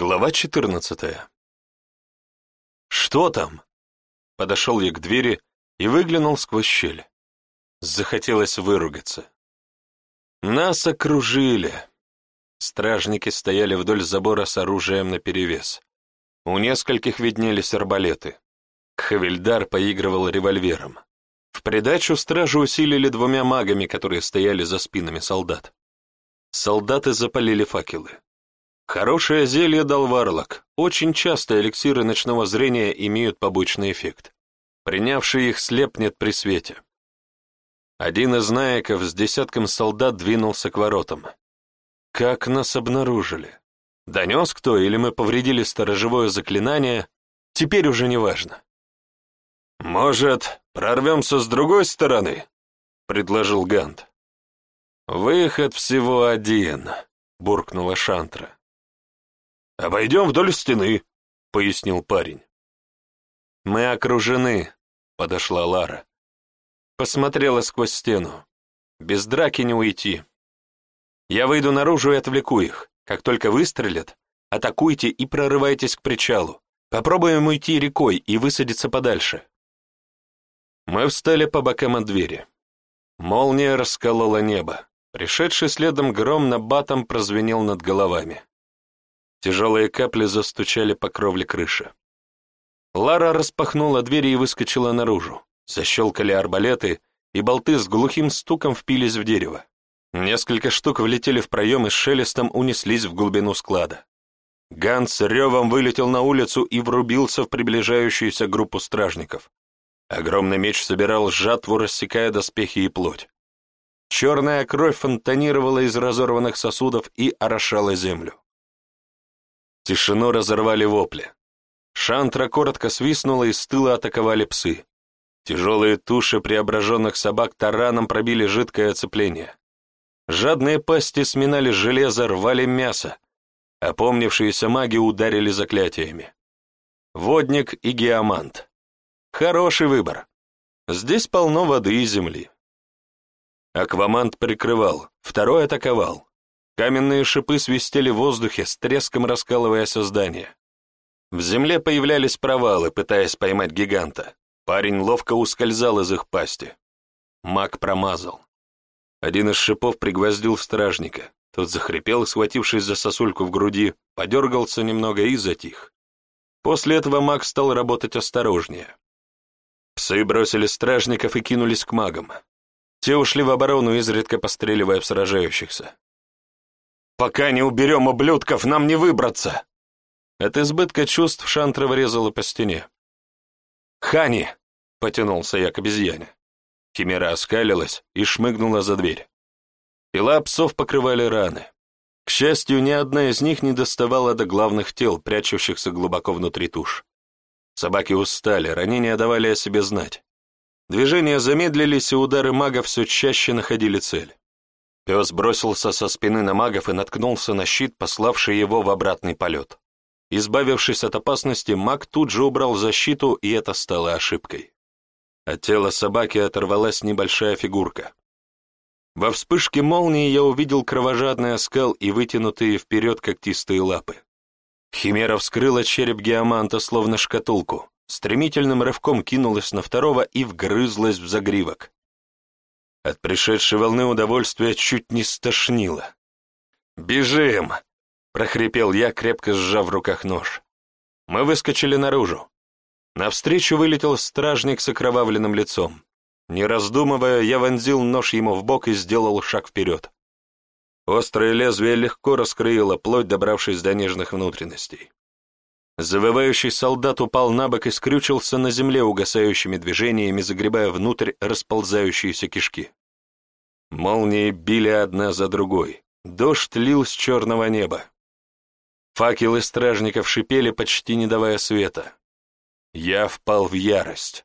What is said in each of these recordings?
Глава 14 «Что там?» Подошел я к двери и выглянул сквозь щель. Захотелось выругаться. Нас окружили. Стражники стояли вдоль забора с оружием наперевес. У нескольких виднелись арбалеты. Хавильдар поигрывал револьвером. В придачу стражу усилили двумя магами, которые стояли за спинами солдат. Солдаты запалили факелы. Хорошее зелье дал Варлок. Очень часто эликсиры ночного зрения имеют побочный эффект. Принявший их слепнет при свете. Один из наеков с десятком солдат двинулся к воротам. Как нас обнаружили? Донес кто, или мы повредили сторожевое заклинание, теперь уже не важно. «Может, прорвемся с другой стороны?» — предложил Гант. «Выход всего один», — буркнула Шантра. «Обойдем вдоль стены», — пояснил парень. «Мы окружены», — подошла Лара. Посмотрела сквозь стену. «Без драки не уйти. Я выйду наружу и отвлеку их. Как только выстрелят, атакуйте и прорывайтесь к причалу. Попробуем уйти рекой и высадиться подальше». Мы встали по бокам от двери. Молния расколола небо. Пришедший следом гром на батом прозвенел над головами. Тяжелые капли застучали по кровле крыши. Лара распахнула двери и выскочила наружу. Защелкали арбалеты, и болты с глухим стуком впились в дерево. Несколько штук влетели в проем и с шелестом унеслись в глубину склада. Ганс ревом вылетел на улицу и врубился в приближающуюся группу стражников. Огромный меч собирал жатву, рассекая доспехи и плоть. Черная кровь фонтанировала из разорванных сосудов и орошала землю. Тишину разорвали вопли. Шантра коротко свистнула, и с тыла атаковали псы. Тяжелые туши преображенных собак тараном пробили жидкое оцепление. Жадные пасти сминали железо, рвали мясо. Опомнившиеся маги ударили заклятиями. Водник и геомант. Хороший выбор. Здесь полно воды и земли. Аквамант прикрывал, второй атаковал. Каменные шипы свистели в воздухе, с треском раскалывая создание. В земле появлялись провалы, пытаясь поймать гиганта. Парень ловко ускользал из их пасти. Маг промазал. Один из шипов пригвоздил стражника. Тот захрипел, схватившись за сосульку в груди, подергался немного и затих. После этого маг стал работать осторожнее. Псы бросили стражников и кинулись к магам. Те ушли в оборону, изредка постреливая в сражающихся. Пока не уберем ублюдков, нам не выбраться!» От избытка чувств Шантра врезала по стене. «Хани!» — потянулся я к обезьяне. Химера оскалилась и шмыгнула за дверь. Тела псов покрывали раны. К счастью, ни одна из них не доставала до главных тел, прячущихся глубоко внутри туш. Собаки устали, ранения давали о себе знать. Движения замедлились, и удары мага все чаще находили цель. Пес бросился со спины на магов и наткнулся на щит, пославший его в обратный полет. Избавившись от опасности, маг тут же убрал защиту, и это стало ошибкой. От тела собаки оторвалась небольшая фигурка. Во вспышке молнии я увидел кровожадный оскал и вытянутые вперед когтистые лапы. Химера вскрыла череп геоманта, словно шкатулку, стремительным рывком кинулась на второго и вгрызлась в загривок. От пришедшей волны удовольствия чуть не стошнило. «Бежим!» — прохрипел я, крепко сжав в руках нож. Мы выскочили наружу. Навстречу вылетел стражник с окровавленным лицом. Не раздумывая, я вонзил нож ему в бок и сделал шаг вперед. Острое лезвие легко раскрыло плоть, добравшись до нежных внутренностей. Завывающий солдат упал на бок и скрючился на земле угасающими движениями, загребая внутрь расползающиеся кишки. Молнии били одна за другой. Дождь лил с черного неба. Факелы стражников шипели, почти не давая света. Я впал в ярость.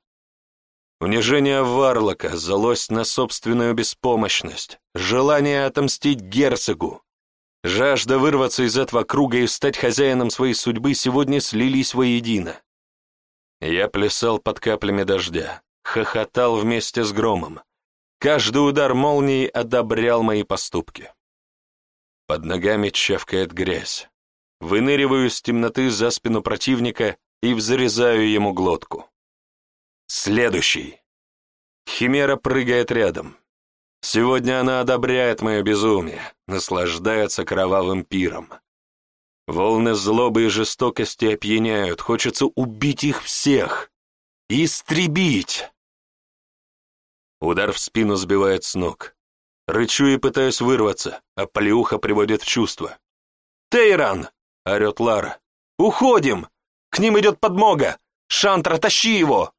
Унижение Варлока, злость на собственную беспомощность, желание отомстить герцогу, Жажда вырваться из этого круга и стать хозяином своей судьбы сегодня слились воедино. Я плясал под каплями дождя, хохотал вместе с громом. Каждый удар молнии одобрял мои поступки. Под ногами чавкает грязь. выныриваю из темноты за спину противника и взрезаю ему глотку. Следующий. Химера прыгает рядом. Сегодня она одобряет мое безумие, наслаждается кровавым пиром. Волны злобы и жестокости опьяняют, хочется убить их всех. Истребить! Удар в спину сбивает с ног. Рычу и пытаюсь вырваться, а плюха приводит в чувство. «Тейран!» — орет Лара. «Уходим! К ним идет подмога! Шантра, тащи его!»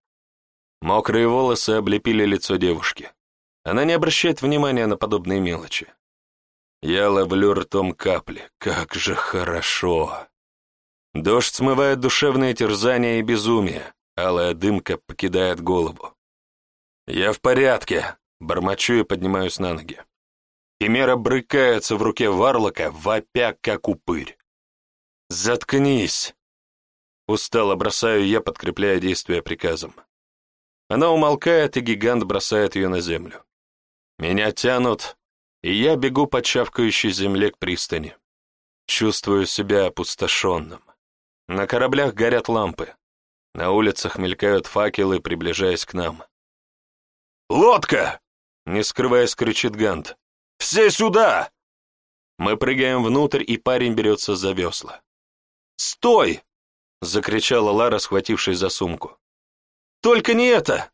Мокрые волосы облепили лицо девушки. Она не обращает внимания на подобные мелочи. Я ловлю ртом капли. Как же хорошо! Дождь смывает душевные терзания и безумие. Алая дымка покидает голову. «Я в порядке», — бормочу и поднимаюсь на ноги. Химера брыкается в руке Варлока, вопя как упырь. «Заткнись!» Устало бросаю я, подкрепляя действия приказом. Она умолкает, и гигант бросает ее на землю. Меня тянут, и я бегу по чавкающей земле к пристани. Чувствую себя опустошенным. На кораблях горят лампы. На улицах мелькают факелы, приближаясь к нам. «Лодка!» — не скрываясь, кричит Гант. «Все сюда!» Мы прыгаем внутрь, и парень берется за весла. «Стой!» — закричала Лара, схватившись за сумку. «Только не это!»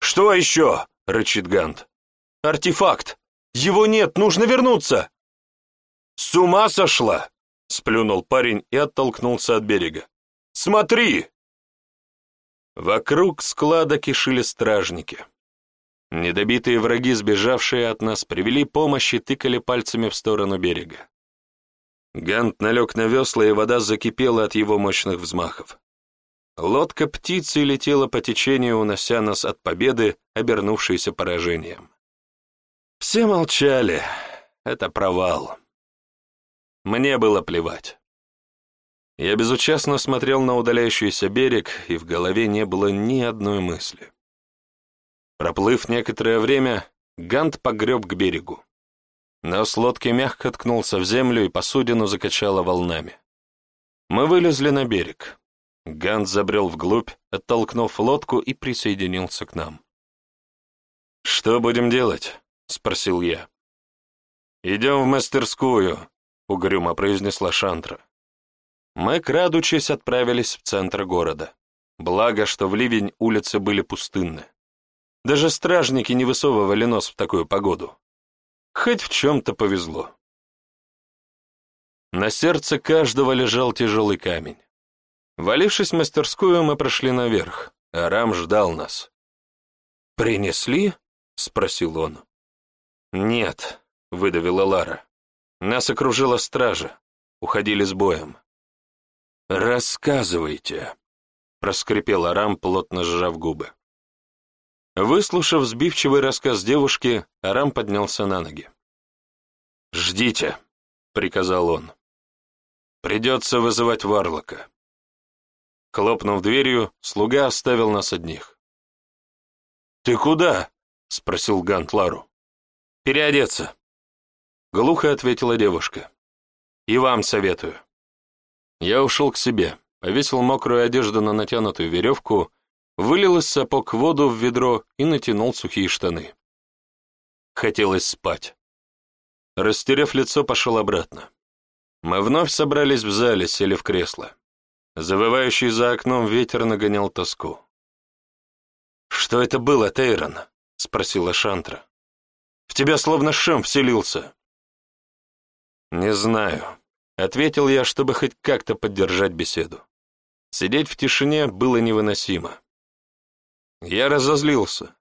«Что еще?» — рычит Гант. «Артефакт! Его нет, нужно вернуться!» «С ума сошла!» — сплюнул парень и оттолкнулся от берега. «Смотри!» Вокруг склада кишили стражники. Недобитые враги, сбежавшие от нас, привели помощь и тыкали пальцами в сторону берега. Гант налег на весла, и вода закипела от его мощных взмахов. Лодка птицы летела по течению, унося нас от победы, обернувшейся поражением. Все молчали. Это провал. Мне было плевать. Я безучастно смотрел на удаляющийся берег, и в голове не было ни одной мысли. Проплыв некоторое время, Гант погреб к берегу. Нос лодки мягко ткнулся в землю, и посудину закачало волнами. Мы вылезли на берег. Гант забрел вглубь, оттолкнув лодку и присоединился к нам. «Что будем делать?» — спросил я. «Идем в мастерскую», — угрюмо произнесла Шантра. Мы, крадучись, отправились в центр города. Благо, что в ливень улицы были пустынны. Даже стражники не высовывали нос в такую погоду. Хоть в чем-то повезло. На сердце каждого лежал тяжелый камень. Валившись в мастерскую, мы прошли наверх. Арам ждал нас. «Принесли?» — спросил он. «Нет», — выдавила Лара. «Нас окружила стража. Уходили с боем». «Рассказывайте», — проскрипел Арам, плотно сжав губы. Выслушав сбивчивый рассказ девушки, Арам поднялся на ноги. «Ждите», — приказал он. «Придется вызывать Варлока». Хлопнув дверью, слуга оставил нас одних. «Ты куда?» — спросил Гант Лару. «Переодеться», — глухо ответила девушка. «И вам советую». Я ушел к себе, повесил мокрую одежду на натянутую веревку вылил из сапог воду в ведро и натянул сухие штаны. Хотелось спать. Растерев лицо, пошел обратно. Мы вновь собрались в зале, сели в кресло. Завывающий за окном ветер нагонял тоску. «Что это было, Тейрон?» — спросила Шантра. «В тебя словно шем вселился». «Не знаю», — ответил я, чтобы хоть как-то поддержать беседу. Сидеть в тишине было невыносимо. Я разозлился.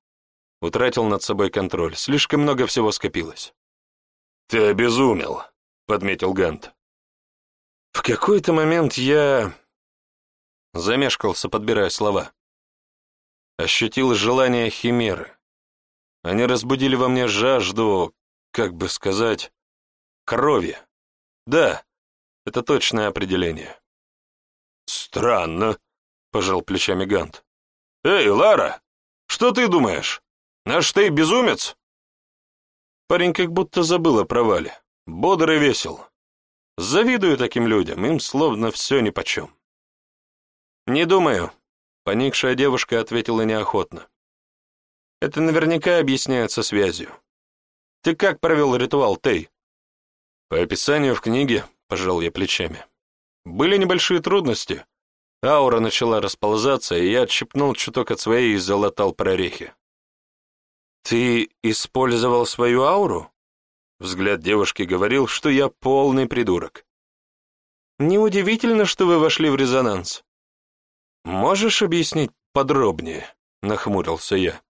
Утратил над собой контроль. Слишком много всего скопилось. «Ты обезумел», — подметил Гант. В какой-то момент я... Замешкался, подбирая слова. Ощутил желание химеры. Они разбудили во мне жажду, как бы сказать, крови. Да, это точное определение. «Странно», — пожал плечами Гант. «Эй, Лара, что ты думаешь? Наш ты безумец?» Парень как будто забыл о провале. Бодр и весел. Завидую таким людям, им словно все нипочем. «Не думаю», — поникшая девушка ответила неохотно. «Это наверняка объясняется связью. Ты как провел ритуал, Тей?» «По описанию в книге», — пожал я плечами. «Были небольшие трудности. Аура начала расползаться, и я отщипнул чуток от своей и залатал прорехи. «Ты использовал свою ауру?» Взгляд девушки говорил, что я полный придурок. «Неудивительно, что вы вошли в резонанс. Можешь объяснить подробнее?» — нахмурился я.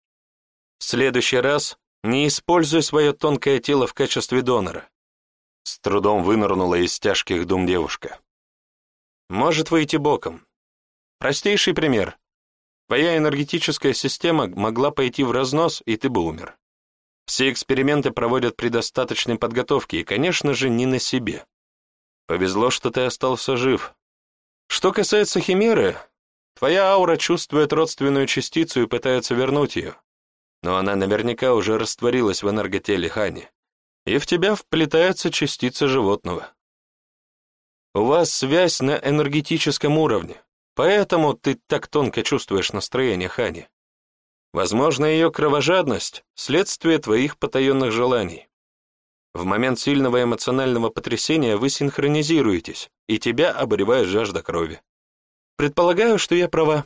«В следующий раз не используй свое тонкое тело в качестве донора». С трудом вынырнула из тяжких дум девушка. «Может выйти боком. Простейший пример. Твоя энергетическая система могла пойти в разнос, и ты бы умер. Все эксперименты проводят при достаточной подготовке, и, конечно же, не на себе. Повезло, что ты остался жив. Что касается химеры, твоя аура чувствует родственную частицу и пытается вернуть ее. Но она наверняка уже растворилась в энерготеле Хани, и в тебя вплетается частица животного. У вас связь на энергетическом уровне, поэтому ты так тонко чувствуешь настроение Хани. Возможно, ее кровожадность – следствие твоих потаенных желаний. В момент сильного эмоционального потрясения вы синхронизируетесь, и тебя обуревает жажда крови. Предполагаю, что я права.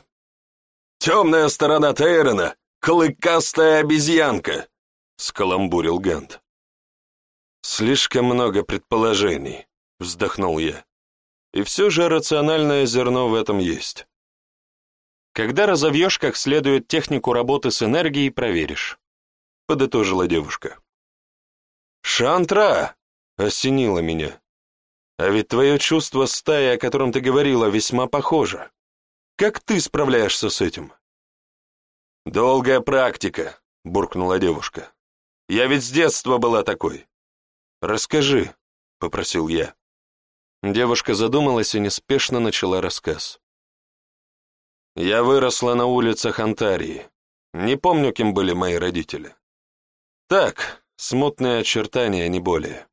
«Темная сторона Тейрона — клыкастая обезьянка!» — скаламбурил Гант. «Слишком много предположений», — вздохнул я. «И все же рациональное зерно в этом есть. Когда разовьешь как следует технику работы с энергией, проверишь», — подытожила девушка. «Шантра!» — осенило меня. «А ведь твое чувство стаи, о котором ты говорила, весьма похоже. Как ты справляешься с этим?» «Долгая практика», — буркнула девушка. «Я ведь с детства была такой». «Расскажи», — попросил я. Девушка задумалась и неспешно начала рассказ. Я выросла на улицах Антарии. Не помню, кем были мои родители. Так, смутные очертания, не более.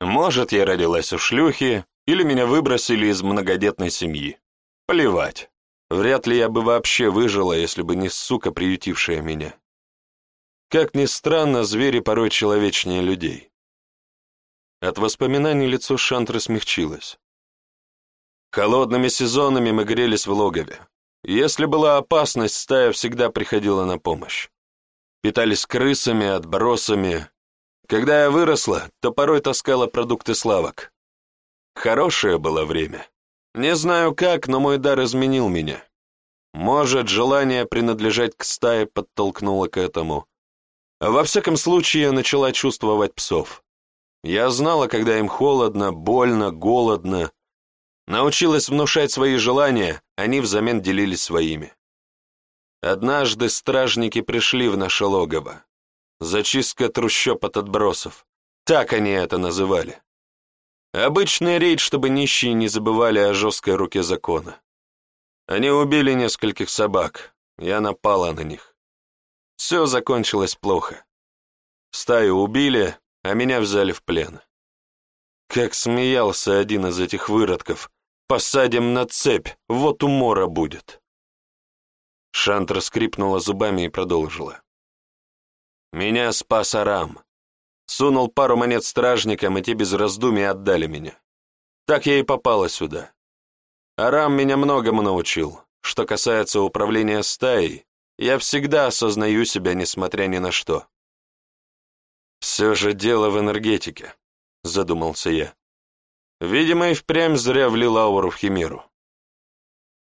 Может, я родилась у шлюхи, или меня выбросили из многодетной семьи. Плевать. Вряд ли я бы вообще выжила, если бы не сука, приютившая меня. Как ни странно, звери порой человечнее людей. От воспоминаний лицо Шантры смягчилось. Холодными сезонами мы грелись в логове. Если была опасность, стая всегда приходила на помощь. Питались крысами, отбросами. Когда я выросла, то порой таскала продукты славок. Хорошее было время. Не знаю как, но мой дар изменил меня. Может, желание принадлежать к стае подтолкнуло к этому. Во всяком случае, я начала чувствовать псов. Я знала, когда им холодно, больно, голодно, Научилась внушать свои желания, они взамен делились своими. Однажды стражники пришли в наше логово. Зачистка трущоб от отбросов. Так они это называли. Обычный рейд, чтобы нищие не забывали о жесткой руке закона. Они убили нескольких собак. Я напала на них. Все закончилось плохо. Стаю убили, а меня взяли в плен. Как смеялся один из этих выродков, Посадим на цепь, вот умора будет. Шантра скрипнула зубами и продолжила. Меня спас Арам. Сунул пару монет стражникам, и те без раздумий отдали меня. Так я и попала сюда. Арам меня многому научил. Что касается управления стаей, я всегда осознаю себя, несмотря ни на что. «Все же дело в энергетике», — задумался я. Видимо, и впрямь зря влил ауру в химеру.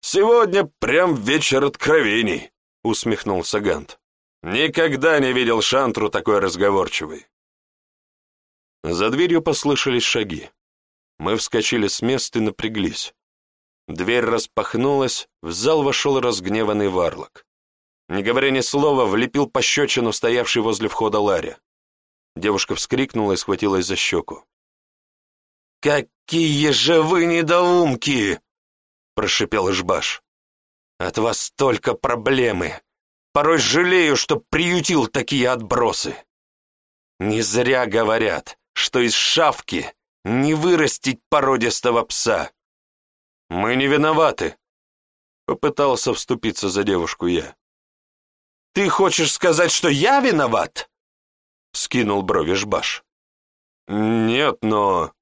«Сегодня прям вечер откровений», — усмехнулся Гант. «Никогда не видел Шантру такой разговорчивой». За дверью послышались шаги. Мы вскочили с места и напряглись. Дверь распахнулась, в зал вошел разгневанный варлок. Не говоря ни слова, влепил пощечину стоявший возле входа Ларя. Девушка вскрикнула и схватилась за щеку. «Какие же вы недоумки!» — прошипел Ишбаш. «От вас столько проблемы. Порой жалею, что приютил такие отбросы. Не зря говорят, что из шавки не вырастить породистого пса. Мы не виноваты, попытался вступиться за девушку я. Ты хочешь сказать, что я виноват? Скинул брови Жбаш. Нет, но...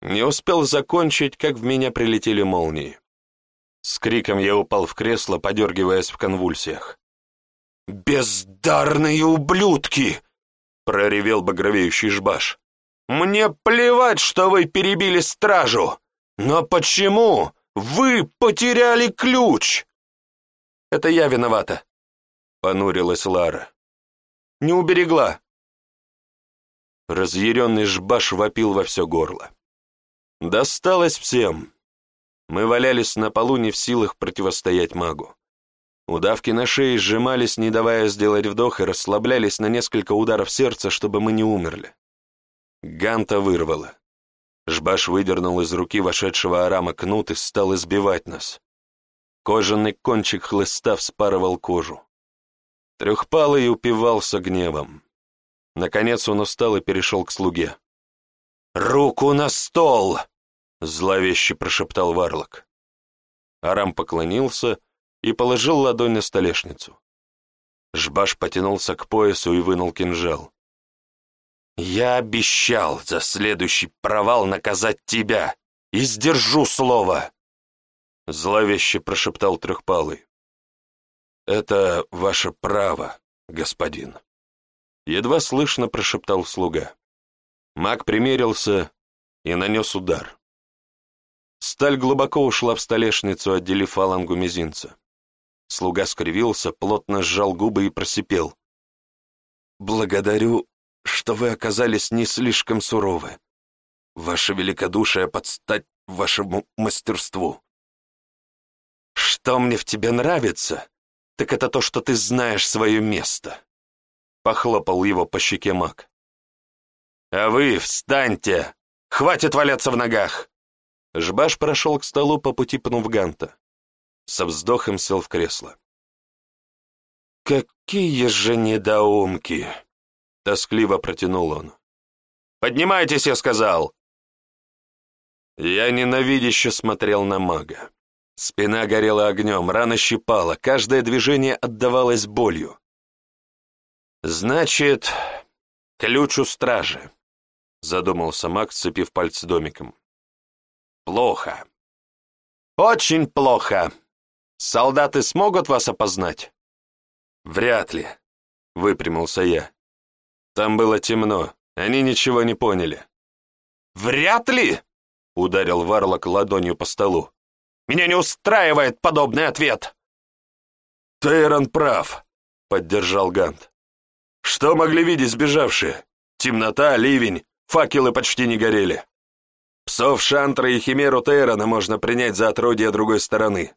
Не успел закончить, как в меня прилетели молнии. С криком я упал в кресло, подергиваясь в конвульсиях. «Бездарные ублюдки!» — проревел багровеющий жбаш. «Мне плевать, что вы перебили стражу! Но почему вы потеряли ключ?» «Это я виновата», — понурилась Лара. «Не уберегла». Разъяренный жбаш вопил во все горло. Досталось всем. Мы валялись на полу не в силах противостоять магу. Удавки на шее сжимались, не давая сделать вдох, и расслаблялись на несколько ударов сердца, чтобы мы не умерли. Ганта вырвало. Жбаш выдернул из руки вошедшего Арама кнут и стал избивать нас. Кожаный кончик хлыста вспарывал кожу. Трехпалый упивался гневом. Наконец он устал и перешел к слуге. «Руку на стол!» — зловеще прошептал Варлок. Арам поклонился и положил ладонь на столешницу. Жбаш потянулся к поясу и вынул кинжал. «Я обещал за следующий провал наказать тебя и сдержу слово!» Зловеще прошептал Трехпалый. «Это ваше право, господин», — едва слышно прошептал слуга. Маг примерился и нанес удар. Сталь глубоко ушла в столешницу, отделив фалангу мизинца. Слуга скривился, плотно сжал губы и просипел. «Благодарю, что вы оказались не слишком суровы. Ваше великодушие подстать вашему мастерству. Что мне в тебе нравится, так это то, что ты знаешь свое место», — похлопал его по щеке маг. «А вы встаньте! Хватит валяться в ногах!» Жбаш прошел к столу по пути пнув Ганта со вздохом сел в кресло. «Какие же недоумки!» — тоскливо протянул он. «Поднимайтесь, я сказал!» Я ненавидяще смотрел на мага. Спина горела огнем, рана щипала, каждое движение отдавалось болью. «Значит, ключ у стражи», — задумался маг, сцепив пальцы домиком. «Плохо. Очень плохо!» Солдаты смогут вас опознать?» «Вряд ли», — выпрямился я. «Там было темно, они ничего не поняли». «Вряд ли?» — ударил Варлок ладонью по столу. «Меня не устраивает подобный ответ!» «Тейрон прав», — поддержал Гант. «Что могли видеть сбежавшие? Темнота, ливень, факелы почти не горели. Псов Шантра и Химеру Тейрона можно принять за отродье другой стороны.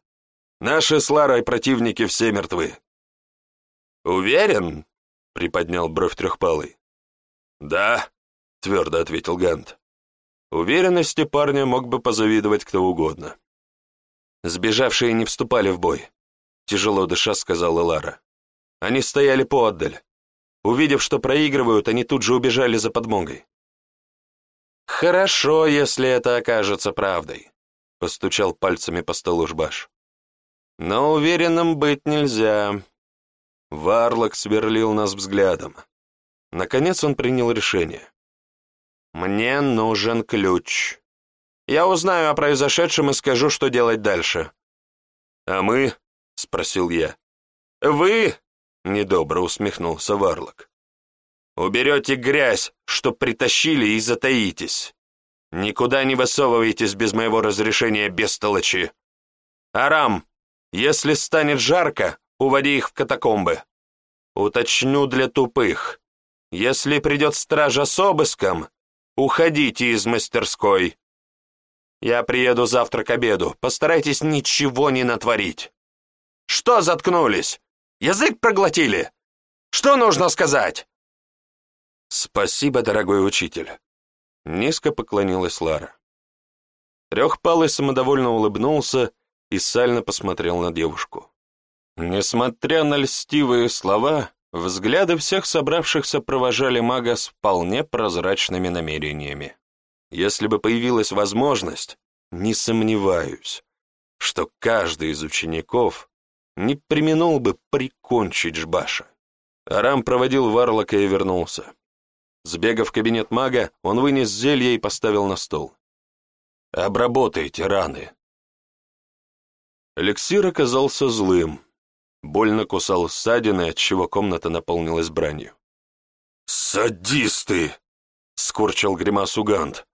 Наши с Ларой противники все мертвы». «Уверен?» — приподнял бровь трехпалый. «Да», — твердо ответил Гант. Уверенности парня мог бы позавидовать кто угодно. Сбежавшие не вступали в бой, тяжело дыша сказала Лара. Они стояли поотдаль. Увидев, что проигрывают, они тут же убежали за подмогой. «Хорошо, если это окажется правдой», — постучал пальцами по столу Жбаш. Но уверенным быть нельзя. Варлок сверлил нас взглядом. Наконец он принял решение. «Мне нужен ключ. Я узнаю о произошедшем и скажу, что делать дальше». «А мы?» — спросил я. «Вы?» — недобро усмехнулся Варлок. «Уберете грязь, что притащили, и затаитесь. Никуда не высовывайтесь без моего разрешения, бестолочи. Арам, если станет жарко, уводи их в катакомбы. Уточню для тупых. Если придет стража с обыском, уходите из мастерской. Я приеду завтра к обеду. Постарайтесь ничего не натворить. Что заткнулись? Язык проглотили? Что нужно сказать? Спасибо, дорогой учитель. Низко поклонилась Лара. Трехпалый самодовольно улыбнулся и сально посмотрел на девушку. Несмотря на льстивые слова, взгляды всех собравшихся провожали мага с вполне прозрачными намерениями. если бы появилась возможность, не сомневаюсь, что каждый из учеников не применул бы прикончить Жбаша. Арам проводил Варлока и вернулся. Сбегав в кабинет мага, он вынес зелье и поставил на стол. «Обработайте раны». Эликсир оказался злым. Больно кусал ссадины, отчего комната наполнилась бранью. «Садисты!» — скорчил гримасу Гант.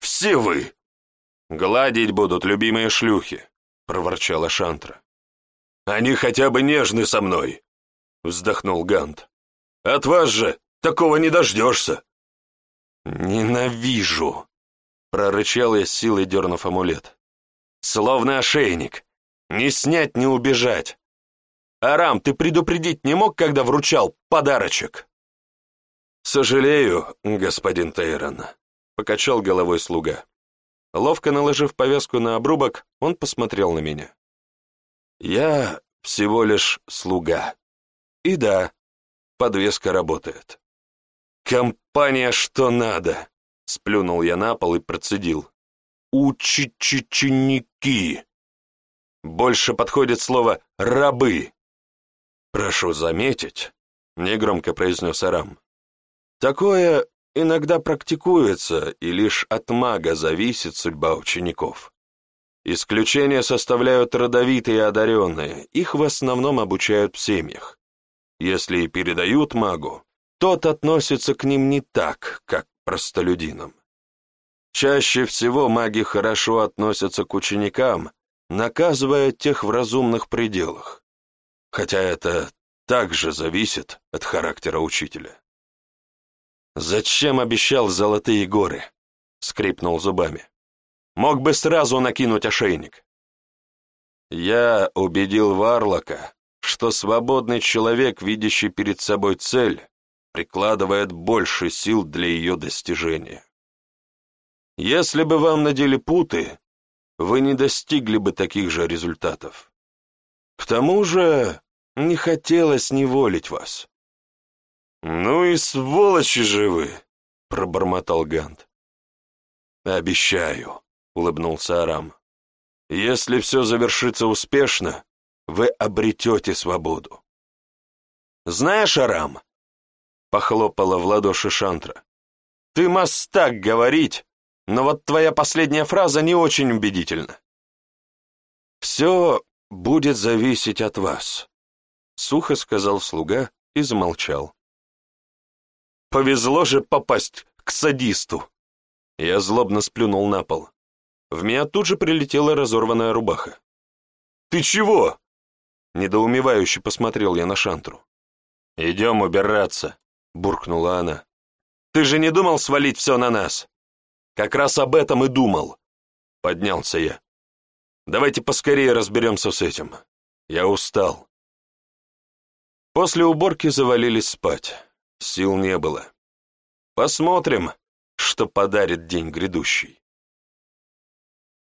«Все вы!» «Гладить будут любимые шлюхи», — проворчала Шантра. «Они хотя бы нежны со мной», — вздохнул Гант. «От вас же такого не дождешься». «Ненавижу», — прорычал я с силой, дернув амулет. «Словно ошейник. Не снять, не убежать. Арам, ты предупредить не мог, когда вручал подарочек?» «Сожалею, господин Тейрон», — покачал головой слуга. Ловко наложив повязку на обрубок, он посмотрел на меня. «Я всего лишь слуга. И да, подвеска работает». «Компания что надо!» — сплюнул я на пол и процедил. «Учичиченики!» Больше подходит слово «рабы». «Прошу заметить», — негромко произнес Арам. «Такое иногда практикуется, и лишь от мага зависит судьба учеников. Исключения составляют родовитые одаренные, их в основном обучают в семьях. Если и передают магу, тот относится к ним не так, как к простолюдинам. Чаще всего маги хорошо относятся к ученикам, наказывая тех в разумных пределах, хотя это также зависит от характера учителя. «Зачем обещал золотые горы?» — скрипнул зубами. «Мог бы сразу накинуть ошейник». Я убедил Варлока, что свободный человек, видящий перед собой цель, прикладывает больше сил для ее достижения. Если бы вам надели путы, вы не достигли бы таких же результатов. К тому же не хотелось неволить вас. «Ну и сволочи же вы!» — пробормотал Гант. «Обещаю», — улыбнулся Арам. «Если все завершится успешно, вы обретете свободу». «Знаешь, Арам», — похлопала в ладоши Шантра, «ты мастак говорить, но вот твоя последняя фраза не очень убедительна». «Все будет зависеть от вас», — сухо сказал слуга и замолчал. Повезло же попасть к садисту. Я злобно сплюнул на пол. В меня тут же прилетела разорванная рубаха. «Ты чего?» Недоумевающе посмотрел я на Шантру. «Идем убираться», — буркнула она. «Ты же не думал свалить все на нас?» «Как раз об этом и думал», — поднялся я. «Давайте поскорее разберемся с этим. Я устал». После уборки завалились спать. Сил не было. Посмотрим, что подарит день грядущий.